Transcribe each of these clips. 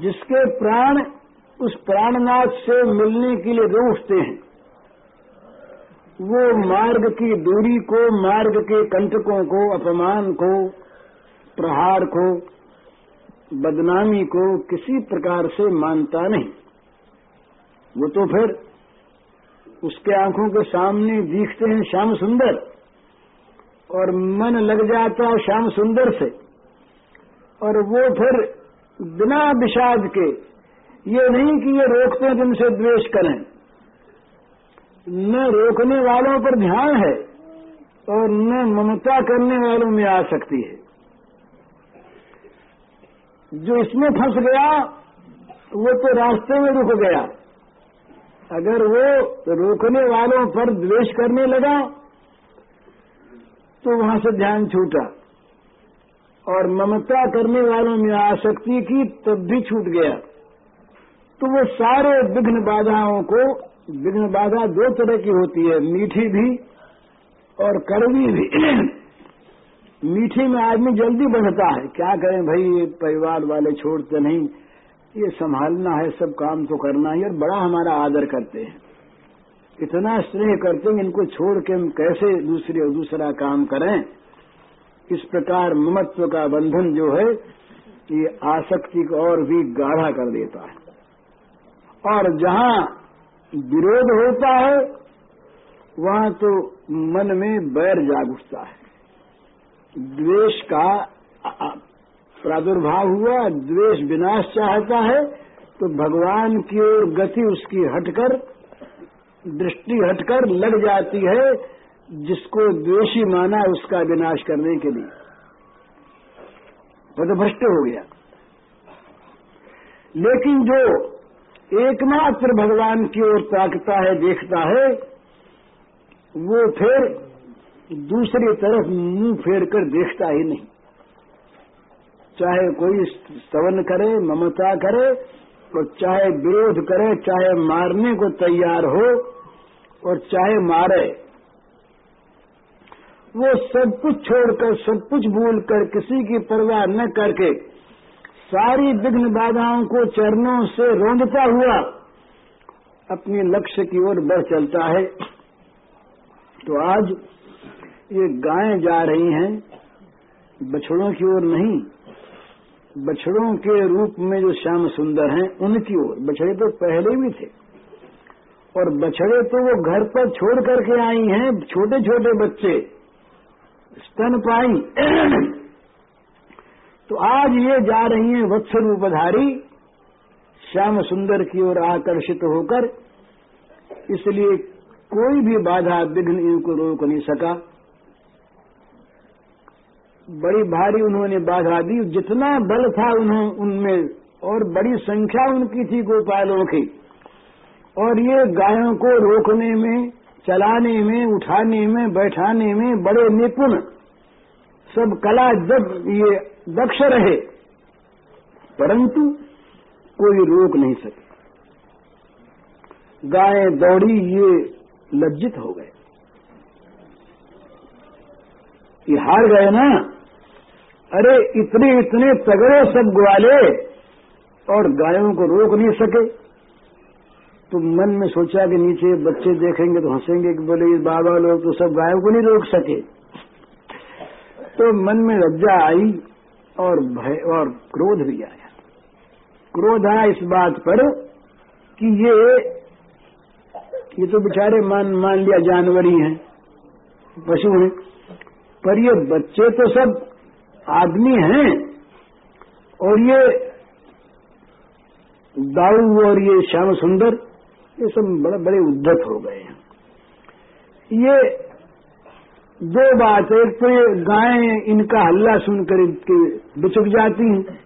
जिसके प्राण उस प्राणनाथ से मिलने के लिए रूठते हैं। वो मार्ग की दूरी को, मार्ग के कंटकों को, अपमान को, प्रहार को, बदनामी को किसी प्रकार से मानता नहीं। वो तो फिर उसके आँखों के सामने दिखते हैं श्याम सुंदर और मन लग जाता है श्याम सुंदर से। और वो फिर बिना विषाद के, ये नहीं कि ये रोकते हैं जिनसे द्वेष करें। न रोकने वालों पर ध्यान है और न ममता करने वालों में आ सकती है। जो इसमें फंस गया, वो तो रास्ते में रुक गया। अगर वो रोकने वालों पर द्वेष करने लगा तो वहाँ से ध्यान छूटा। और ममता करने वालों में आसक्ति की तब भी छूट गया। तो वो सारे विघ्न बाधाओं को, विघ्न बाधा दो तरह की होती है, मीठी भी और कड़वी भी। मीठी में आदमी जल्दी बढ़ता है। क्या करें भाई, ये परिवार वाले छोड़ते नहीं। ये संभालना है, सब काम तो करना है, और बड़ा हमारा आदर करते हैं। इतना स्नेह करते हैं, इनको छोड़ के हम कैसे दूसरे दूसरा काम करें? इस प्रकार ममत्व का बंधन जो है, ये आसक्ति को और भी गाढ़ा कर देता है। और जहाँ विरोध होता है, वहाँ तो मन में बैर जाग उठता है। द्वेष का प्रादुर्भाव हुआ, द्वेष विनाश चाहता है तो भगवान की ओर गति उसकी हटकर, दृष्टि हटकर लग जाती है जिसको द्वेषी माना उसका विनाश करने के लिए। पदभ्रष्ट हो गया। लेकिन जो एकमात्र भगवान की ओर ताकता है, देखता है, वो फिर दूसरी तरफ़ मुँह फेर कर देखता ही नहीं। चाहे कोई स्तवन करे, ममता करे, और चाहे विरोध करे, चाहे मारने को तैयार हो, और चाहे मारे वो सब कुछ छोड़कर, सब कुछ भूल कर किसी की परवाह न करके, सारी विघ्न बाधाओं को चरणों से रोंदता हुआ अपने लक्ष्य की ओर बढ़ चलता है। तो आज ये गायें जा रही हैं, बछड़ों की ओर नहीं, बछड़ों के रूप में जो श्याम सुंदर हैं, उनकी ओर। बछड़े तो पहले भी थे। और बछड़े तो वो घर पर छोड़ करके आई हैं छोटे छोटे बच्चे। स्तन पाई तो आज ये जा रही हैं वत्स रूपधारी श्याम सुंदर की ओर आकर्षित होकर। इसलिए कोई भी बाधा विघ्न इनको रोक नहीं सका। बड़ी भारी उन्होंने बाधा दी। जितना बल था उन्होंने उनमें और बड़ी संख्या उनकी थी गोपालों की। और ये गायों को रोकने में चलाने में, उठाने में, बैठाने में बड़े निपुण। सब कला जब ये दक्ष रहे, परंतु कोई रोक नहीं सके। गाय दौड़ी, ये लज्जित हो गए। ये हार गए ना? अरे इतने इतने तगड़े सब ग्वाले और गायों को रोक नहीं सके। तो मन में सोचा कि नीचे बच्चे देखेंगे तो हंसेंगे कि बोले बाबा लोग तो सब गायों को नहीं रोक सके। तो मन में लज्जा आई और भय और क्रोध भी आया। क्रोध आया इस बात पर कि ये ये तो बेचारे मान मान लिया जानवर ही हैं, पशु हैं, पर ये बच्चे तो सब आदमी हैं और ये दाऊ और ये श्याम सुंदर ये सब बड़े बड़े उद्धत हो गए हैं। ये दो बात, एक तो ये गायें, इनका हल्ला सुनकर इनके बिचक जाती हैं,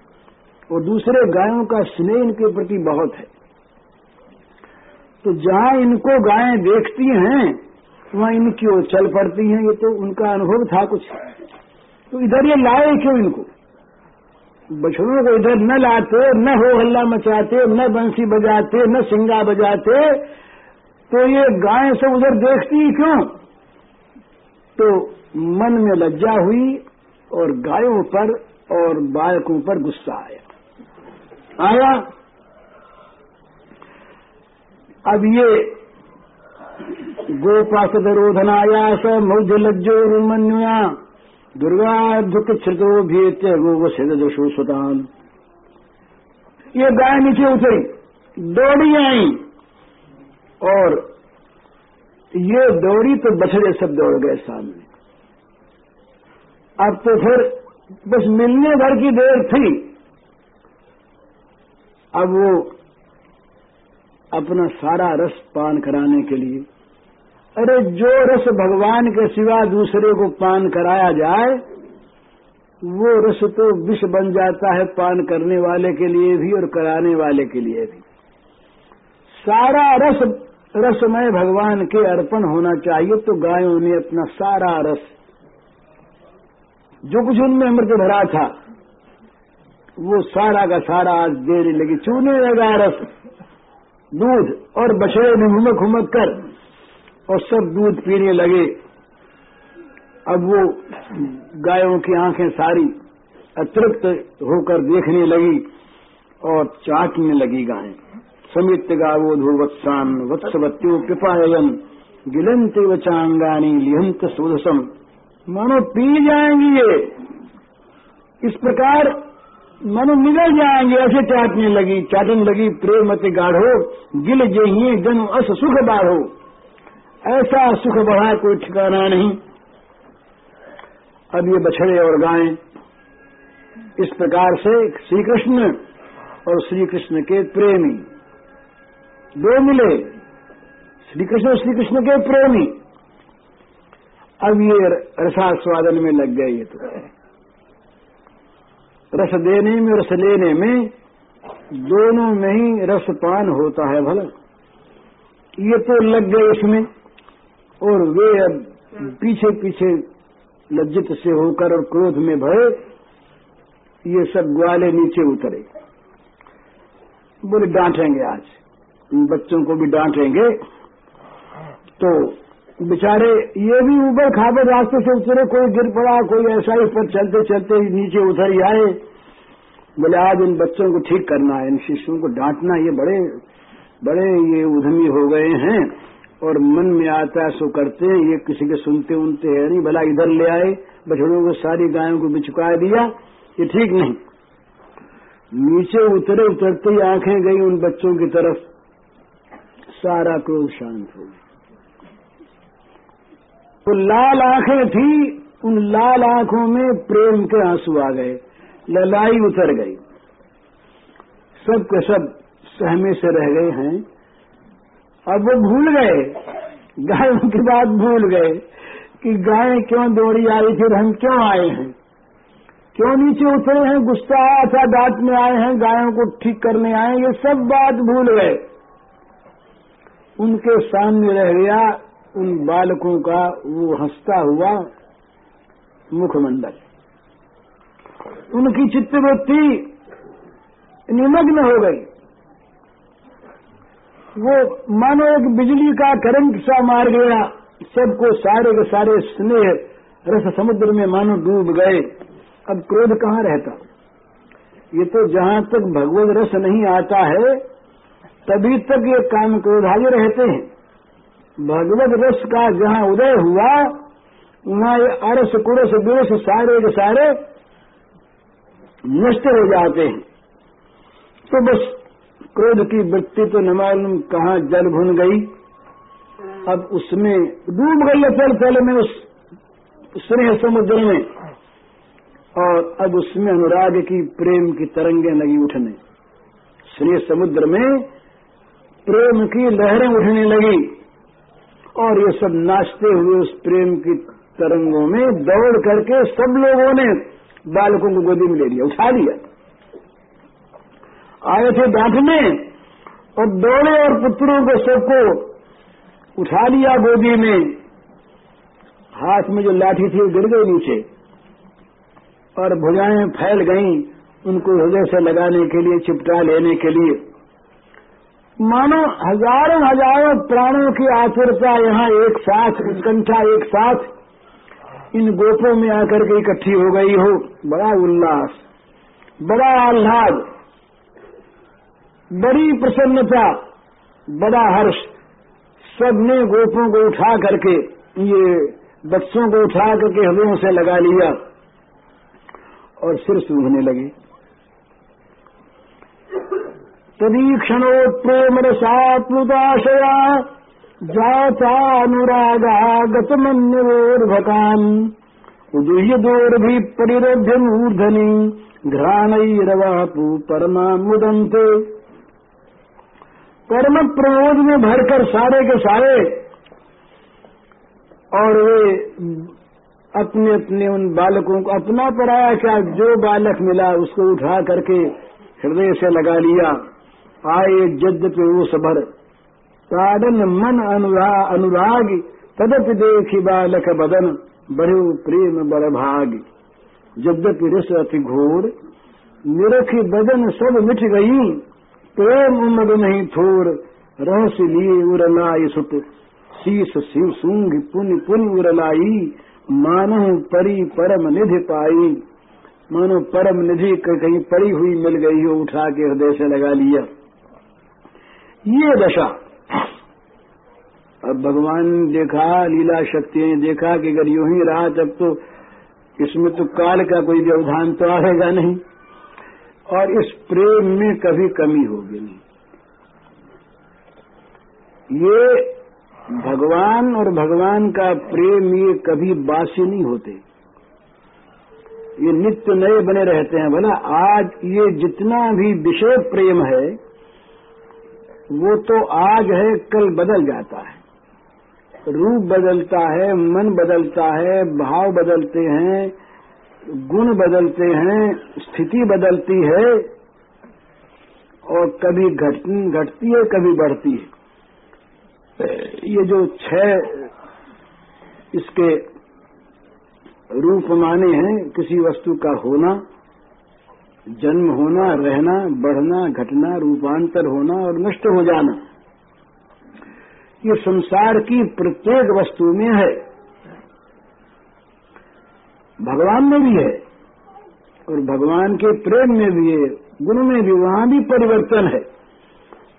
और दूसरे गायों का स्नेह इनके प्रति बहुत है। तो जहाँ इनको गायें देखती हैं, वहाँ इनकी ओर चल पड़ती हैं, ये तो उनका अनुभव था कुछ। तो इधर ये लाए क्यों इनको। बछड़ों को इधर न लाते, न हो हल्ला मचाते, न बंसी बजाते, न सिंगा बजाते तो ये गाय सब उधर देखती क्यों? तो मन में लज्जा हुई और गायों पर और बालकों पर गुस्सा आया। आया? अब ये गोपासद रोधनायास मौज लज्जो रुमन्युया दुर्गा दुख छो भीत्य गो सिद्ध दशो सुतान ये गाय नीचे उतरी, दौड़ी आई, और ये दौड़ी तो बछड़े सब दौड़ गए सामने। अब तो फिर बस मिलने भर की देर थी। अब वो अपना सारा रस पान कराने के लिए अरे जो रस भगवान के सिवा दूसरे को पान कराया जाए, वो रस तो विष बन जाता है पान करने वाले के लिए भी और कराने वाले के लिए भी। सारा रस, रसमय भगवान के अर्पण होना चाहिए तो गायों ने अपना सारा रस, जो कुछ उनमें अमृत भरा था, वो सारा का सारा आज देने लगी। चूने लगा रस, दूध और बछड़े में घुमक घुमक कर। और सब दूध पीने लगे। अब वो गायों की आँखें सारी अतृप्त होकर देखने लगी और चाटने लगी गायें। समित गावो ध्रुवत्सान वत्सवत्यो पिपायन गिलंत वचांगानी लिहंत सुदसम मानो पी जाएँगी ये। इस प्रकार मनु निगल जाएँगे, ऐसे चाटने लगी, चाटन लगी प्रेमति गाढ़ो, गिल जहिए जन अस सुख बाढ़ो। ऐसा सुख बढ़ा कोई ठिकाना नहीं। अब ये बछड़े और गायें इस प्रकार से श्री कृष्ण और श्री कृष्ण के प्रेमी। दो मिले श्री कृष्ण और श्री कृष्ण के प्रेमी। अब ये रसास्वादन में लग गए ये तो। रस देने में, रस लेने में दोनों में ही रसपान होता है भला। ये तो लग गए इसमें। और वे अब पीछे पीछे लज्जित से होकर और क्रोध में भय, ये सब ग्वाले नीचे उतरे। बोले, डांटेंगे आज। बच्चों को भी डांटेंगे। तो बेचारे, ये भी ऊबर खाबर रास्ते से उतरे, कोई गिर पड़ा, कोई ऐसा ही पर चलते चलते नीचे उतर ही आए। बोले, आज इन बच्चों को ठीक करना है, इन शिष्यों को डांटना, ये बड़े बड़े ये उधमी हो गए हैं। और मन में आता है सो करते हैं, ये किसी के सुनते उनते हैं नहीं, भला इधर ले आए, बछड़ों को सारी गायों को बिचुका दिया, ये ठीक नहीं। नीचे उतरे, उतरते ही आँखें गई उन बच्चों की तरफ़। सारा क्रोध शांत हो गया। तो लाल आँखें थी, उन लाल आँखों में प्रेम के आँसू आ गए, ललाई उतर गई। सब के सब सहमे से रह गए हैं। अब वो भूल गए। गायों की बात भूल गए कि गाय क्यों दौड़ी आई, फिर हम क्यों आए हैं? क्यों नीचे उतरे हैं गुस्सा आया डांट में आए हैं, गायों को ठीक करने आए, ये सब बात भूल गए। उनके सामने रह गया, उन बालकों का वो हंसता हुआ मुखमंडल। उनकी चित्तवृत्ति निमग्न हो गई। वो मानो एक बिजली का करंट सा मार गया, सबको सारे के सारे स्नेह रस समुद्र में मानो डूब गए। अब क्रोध कहाँ रहता? ये तो जहाँ तक भगवत रस नहीं आता है, तभी तक ये काम क्रोधालु रहते हैं। भगवत रस का जहाँ उदय हुआ, वहाँ ये अरस कुरस दुरस सारे के सारे नष्ट हो जाते हैं। तो बस क्रोध की वृत्ति तो न मालूम कहाँ जल भुन गई। अब उसमें डूब गई चल चल में उस स्नेह समुद्र में। और अब उसमें अनुराग की, प्रेम की तरंगे लगी उठने। स्नेह समुद्र में प्रेम की लहरें उठने लगी। और ये सब नाचते हुए उस प्रेम की तरंगों में दौड़ करके सब लोगों ने बालकों को गोदी में ले लिया, उठा लिया। आए थे डांटने और दौड़े और पुत्रों को सबको उठा लिया गोदी में। हाथ में जो लाठी थी वो गिर गई नीचे और भुजाएँ फैल गईं उनको हृदय से लगाने के लिए, चिपटा लेने के लिए। मानो हज़ारों हज़ारों प्राणों की आतुरता यहाँ एक साथ, उत्कंठा एक साथ इन गोपों में आकर के इकट्ठी हो गई हो। बड़ा उल्लास, बड़ा आह्लाद। बड़ी प्रसन्नता, बड़ा हर्ष, सबने गोपों को उठा करके, ये बच्चों को उठा करके हृदयों से लगा लिया और सिर सूंघने लगे। तदीक्षणोत्प्रेम रसात्मताशया जातानुरागा गतमन्योर्भकान् उदुह्यदोर्भि परिरभ्य मूर्धनि घ्राणैरवापु परमा परम प्रमोद में भरकर सारे के सारे और वे अपने अपने उन बालकों को अपना पराया क्या, जो बालक मिला उसको उठा करके हृदय से लगा लिया। आए जद पे वो सबर ताड़न मन अनुराग अनुराग, तदप देखी बालक बदन, बड़े प्रेम बड़ भाग। जद्यपि रस अति घोर, निरखी बदन सब मिट गई। प्रेम उमद नहीं थोर, रहस्य लिए उरलाई सुत। शीस शिव सूंग पुनि पुनि उरलाई मानो परी परम निधि पाई। मानो परम निधि कहीं पड़ी हुई मिल गई हो, उठा के हृदय से लगा लिया। ये दशा। अब भगवान देखा, लीला शक्ति ने देखा कि अगर यूँ ही रहा, तब तो इसमें तो काल का कोई व्यवधान तो आएगा नहीं। और इस प्रेम में कभी कमी होगी नहीं। ये भगवान और भगवान का प्रेम ये कभी बासी नहीं होते। ये नित्य नए बने रहते हैं। बोला आज ये जितना भी विषय प्रेम है, वो तो आज है, कल बदल जाता है। रूप बदलता है, मन बदलता है, भाव बदलते हैं गुण बदलते हैं, स्थिति बदलती है, और कभी घट, घटती है, कभी बढ़ती है। ये जो छह इसके रूप माने हैं, किसी वस्तु का होना, जन्म होना, रहना, बढ़ना, घटना, रूपांतर होना और नष्ट हो जाना, ये संसार की प्रत्येक वस्तु में है। भगवान में भी है। और भगवान के प्रेम में भी है, गुण में भी, वहाँ भी परिवर्तन है।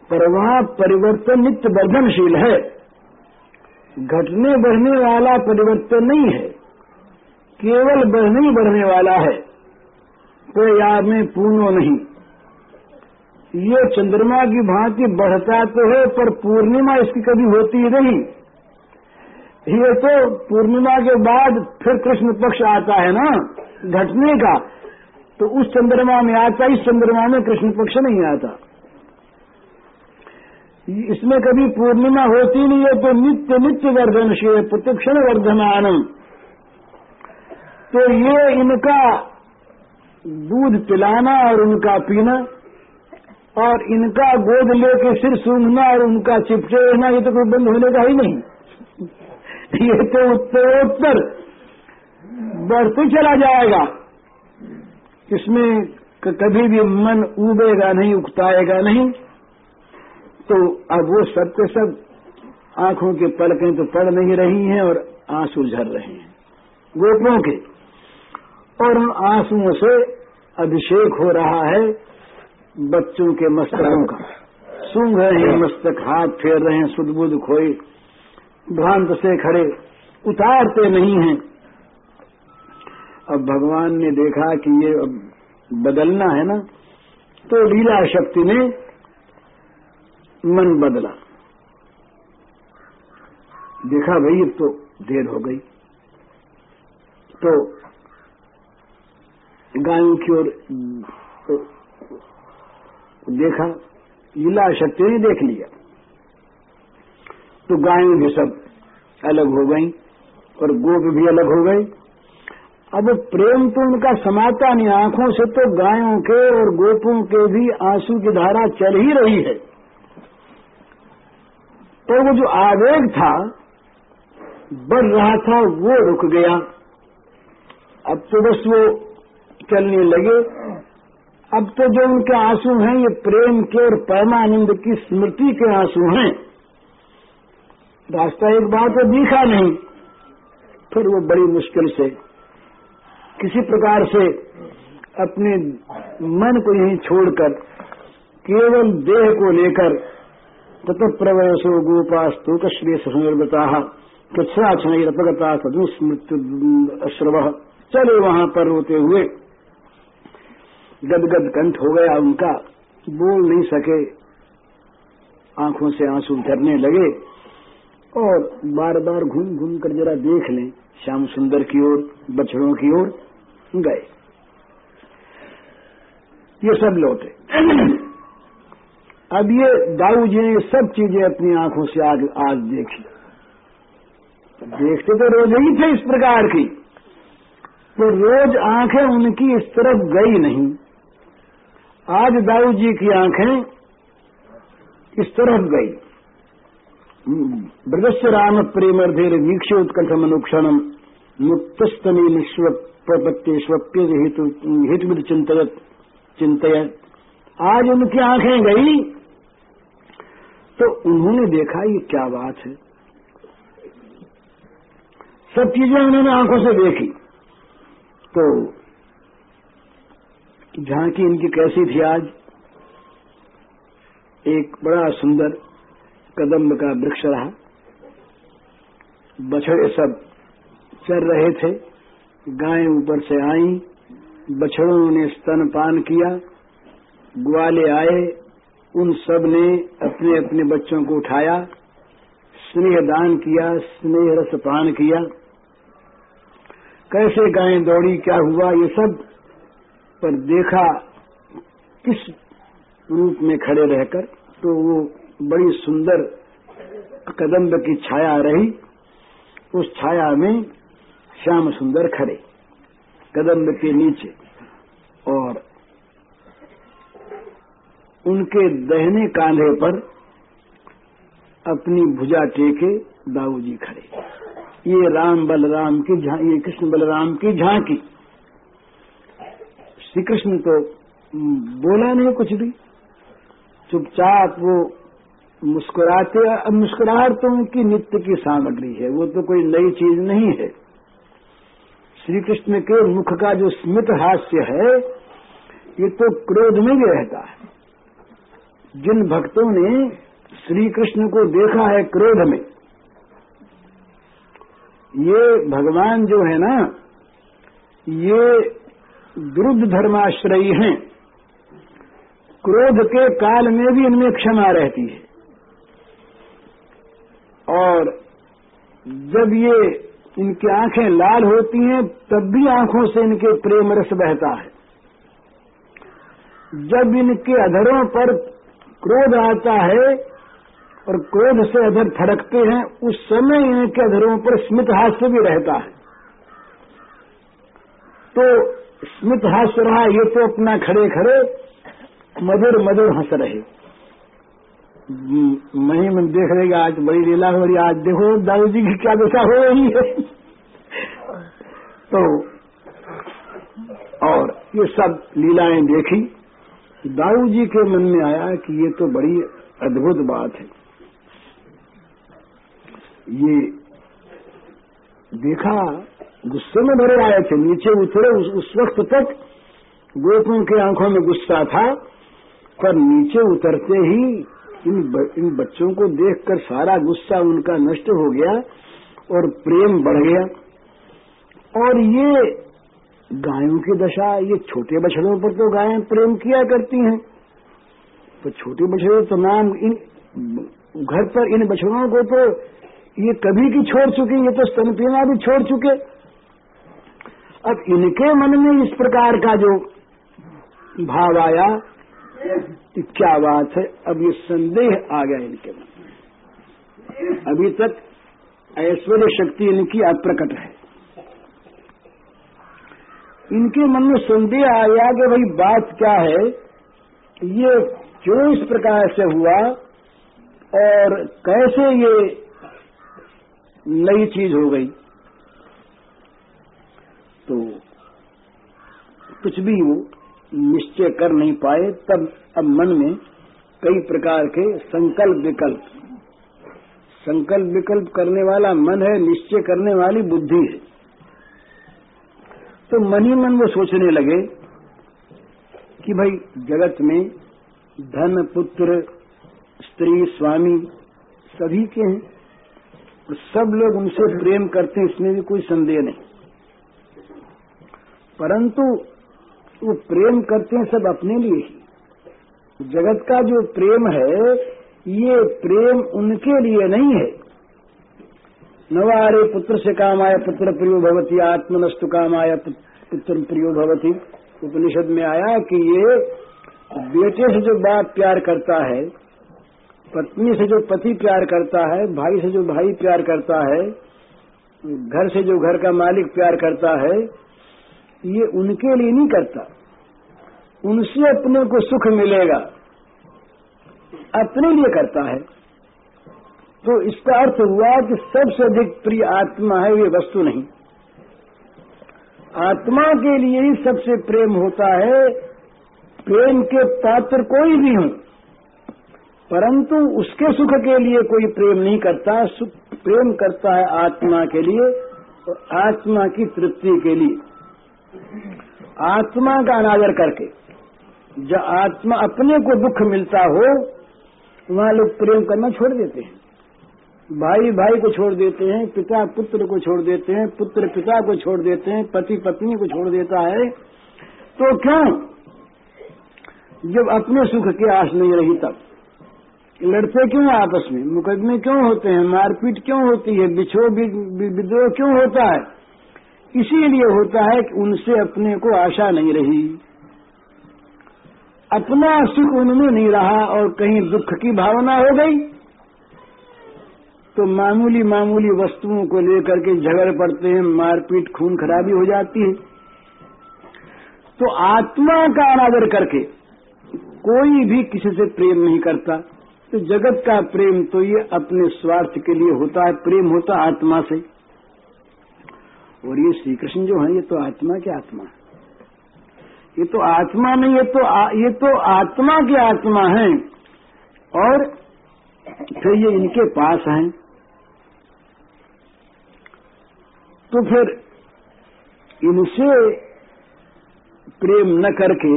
पर वहाँ परिवर्तन नित्य वर्धनशील है। घटने बढ़ने वाला परिवर्तन नहीं है। केवल बढ़ने ही बढ़ने वाला है। तो याद में पूर्ण नहीं। ये चंद्रमा की भांति बढ़ता तो है, पर पूर्णिमा इसकी कभी होती ही नहीं। ये तो पूर्णिमा के बाद फिर कृष्ण पक्ष आता है ना, घटने का। तो उस चंद्रमा में आता, इस चंद्रमा में कृष्ण पक्ष नहीं आता। इसमें कभी पूर्णिमा होती नहीं है तो नित्य नित्य वर्धनशील प्रतिक्षण वर्धमानम तो ये इनका दूध पिलाना और उनका पीना, और इनका गोद लेके सिर सूंघना और उनका चिपटे रहना ये तो कोई बंद होने का ही नहीं। ये तो उत्तरोत्तर बढ़ते चला जाएगा। इसमें कभी भी मन उबेगा नहीं, उकताएगा नहीं। तो अब वो सब के सब आँखों के पलकें तो पड़ नहीं रही हैं और आँसू झर रहे हैं गोपों के। और उन आंसुओं से अभिषेक हो रहा है बच्चों के मस्तकों का। सूंघ रहे हैं मस्तक, हाथ फेर रहे हैं, सुदबुद खोए। भ्रांत से खड़े, उतारते नहीं हैं। अब भगवान ने देखा कि ये बदलना है ना तो लीला शक्ति ने मन बदला। देखा भाई, अब तो देर हो गई। तो गायों की ओर देखा, लीला शक्ति ने देख लिया। तो गायों भी सब अलग हो गई और गोप भी अलग हो गई अब प्रेम तो उनका समाता नहीं, आँखों से तो गायों के और गोपों के भी आँसू की धारा चल ही रही है। तो वो जो आवेग था, बढ़ रहा था, वो रुक गया। अब तो बस वो चलने लगे। अब तो जो उनके आँसू हैं, ये प्रेम के और परमानंद की स्मृति के आँसू हैं। रास्ता एक बार तो दिखा नहीं। फिर वो बड़ी मुश्किल से, किसी प्रकार से अपने मन को यहीं छोड़कर, केवल देह को लेकर तत प्रवयसो गोपास्तु कश्मीर सुनिर्वता कच्छाक्षणपगता सदुस्मृत्यु अश्रव। चले वहाँ पर रोते हुए, गदगद कंठ हो गया उनका, बोल नहीं सके। आँखों से आँसू झरने लगे। और बार बार घूम घूम कर जरा देख लें, श्याम सुंदर की ओर, बछड़ों की ओर गए। ये सब लौटे। अब ये दाऊ जी ने सब चीज़ें अपनी आँखों से आज आज देखी देखते तो रोज ही थे इस प्रकार की। तो रोज आँखें उनकी इस तरफ़ गई नहीं। आज दाऊ जी की आँखें इस तरफ़ गई। उत्कंठ मनुक्षणम मुक्तस्तमी निश्व प्रपत्ति स्वप्य हेतु हेतु चिंतयत चिंतयत आज उनकी आँखें गई तो उन्होंने देखा ये क्या बात है। सब चीज़ें उन्होंने आँखों से देखी। तो झांकी इनकी कैसी थी आज? एक बड़ा सुंदर कदम्ब का वृक्ष रहा। बछड़े सब चर रहे थे। गायें ऊपर से आई। बछड़ों ने स्तनपान किया। ग्वाले आए। उन सबने अपने अपने बच्चों को उठाया। स्नेह दान किया, स्नेह रस पान किया। कैसे गायें दौड़ी, क्या हुआ, ये सब पर देखा किस रूप में खड़े रहकर तो वो बड़ी सुंदर कदम्ब की छाया रही, उस छाया में श्याम सुंदर खड़े, कदम्ब के नीचे और उनके दहने कांधे पर अपनी भुजा टेके दाऊ जी खड़े। ये राम बलराम की ये कृष्ण बलराम की झांकी। श्री कृष्ण तो बोला नहीं कुछ भी। चुपचाप वो मुस्कुराते अब तो उनकी नित्य की सामग्री है। वो तो कोई नई चीज़ नहीं है। श्री कृष्ण के मुख का जो स्मित हास्य है, ये तो क्रोध में भी रहता है। जिन भक्तों ने श्री कृष्ण को देखा है क्रोध में, ये भगवान जो है ना, ये द्रुद्ध धर्माश्रयी हैं। क्रोध के काल में भी इनमें क्षमा रहती है। और जब ये इनकी आँखें लाल होती हैं, तब भी आँखों से इनके प्रेम रस बहता है। जब इनके अधरों पर क्रोध आता है और क्रोध से अधर फड़कते हैं, उस समय इनके अधरों पर स्मित हास्य भी रहता है। तो स्मित हास्य रहा, ये तो अपना खड़े खड़े मधुर मधुर हंस रहे। मही देख रहे आज बड़ी लीला हो रही आज देखो दाऊ जी की क्या दशा हो रही है। तो और ये सब लीलाएँ देखी दाऊ जी के मन में आया कि ये तो बड़ी अद्भुत बात है। ये देखा गुस्से में भरे आए थे नीचे उतरे उस, उस वक्त तक गोपों की आँखों में गुस्सा था पर नीचे उतरते ही इन ब, इन बच्चों को देखकर सारा गुस्सा उनका नष्ट हो गया और प्रेम बढ़ गया। और ये गायों की दशा ये छोटे बछड़ों पर तो गायें प्रेम किया करती हैं। तो छोटे बछड़े तो नाम इन घर पर इन बछड़ों को तो ये कभी की छोड़ चुके ये तो स्तन पीना भी छोड़ चुके। अब इनके मन में इस प्रकार का जो भाव आया क्या बात है? अब ये संदेह आ गया इनके मन में। अभी तक ऐश्वर्य शक्ति इनकी अप्रकट है। इनके मन में संदेह आ गया कि भाई बात क्या है? ये क्यों इस प्रकार से हुआ? और कैसे ये नई चीज़ हो गई? तो कुछ भी वो निश्चय कर नहीं पाए, तब अब मन में कई प्रकार के संकल्प विकल्प। संकल्प विकल्प करने वाला मन है, निश्चय करने वाली बुद्धि है। तो मन ही मन वो सोचने लगे कि भाई, जगत में धन, पुत्र, स्त्री, स्वामी सभी के हैं और सब लोग उनसे प्रेम करते हैं, इसमें भी कोई संदेह नहीं। परंतु वो प्रेम करते हैं सब अपने लिए ही। जगत का जो प्रेम है, ये प्रेम उनके लिए नहीं है। नवारे पुत्र से काम आया पुत्र प्रियो भवती, आत्मनस्तु काम आया पुत्र प्रियो भवती। उपनिषद में आया कि ये बेटे से जो बाप प्यार करता है, पत्नी से जो पति प्यार करता है, भाई से जो भाई प्यार करता है, घर से जो घर का मालिक प्यार करता है ये उनके लिए नहीं करता। उनसे अपने को सुख मिलेगा। अपने लिए करता है। तो इसका अर्थ हुआ कि सबसे अधिक प्रिय आत्मा है, ये वस्तु नहीं। आत्मा के लिए ही सबसे प्रेम होता है। प्रेम के पात्र कोई भी हो। परंतु उसके सुख के लिए कोई प्रेम नहीं करता। सुख प्रेम करता है आत्मा के लिए और आत्मा की तृप्ति के लिए। आत्मा का अनादर करके जब आत्मा अपने को दुख मिलता हो, वहाँ लोग प्रेम करना छोड़ देते हैं। भाई भाई को छोड़ देते हैं, पिता, पुत्र को छोड़ देते हैं, पुत्र, पिता को छोड़ देते हैं, पति, पत्नी को छोड़ देता है तो क्यों? जब अपने सुख की आस नहीं रही तब। लड़ते क्यों आपस में? मुकदमे क्यों होते हैं? मारपीट क्यों होती है? बिछो विद्रोह क्यों होता है? इसीलिए होता है कि उनसे अपने को आशा नहीं रही। अपना सुख उनमें नहीं रहा और कहीं दुख की भावना हो गई तो मामूली मामूली वस्तुओं को लेकर के झगड़ पड़ते हैं, मारपीट, खून खराबी हो जाती है। तो आत्मा का अनादर करके कोई भी किसी से प्रेम नहीं करता। तो जगत का प्रेम तो ये अपने स्वार्थ के लिए होता है, प्रेम होता आत्मा से। और ये श्री कृष्ण जो है ये तो आत्मा के आत्मा ये तो आत्मा नहीं ये तो आ, ये तो आत्मा के आत्मा है। और फिर ये इनके पास हैं। तो फिर इनसे प्रेम न करके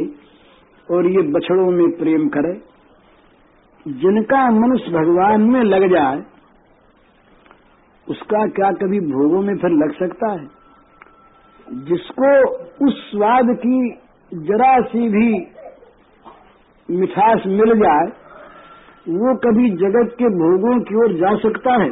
और ये बछड़ों में प्रेम करे जिनका मनुष्य भगवान में लग जाए उसका क्या कभी भोगों में फिर लग सकता है? जिसको उस स्वाद की जरा सी भी मिठास मिल जाए, वो कभी जगत के भोगों की ओर जा सकता है।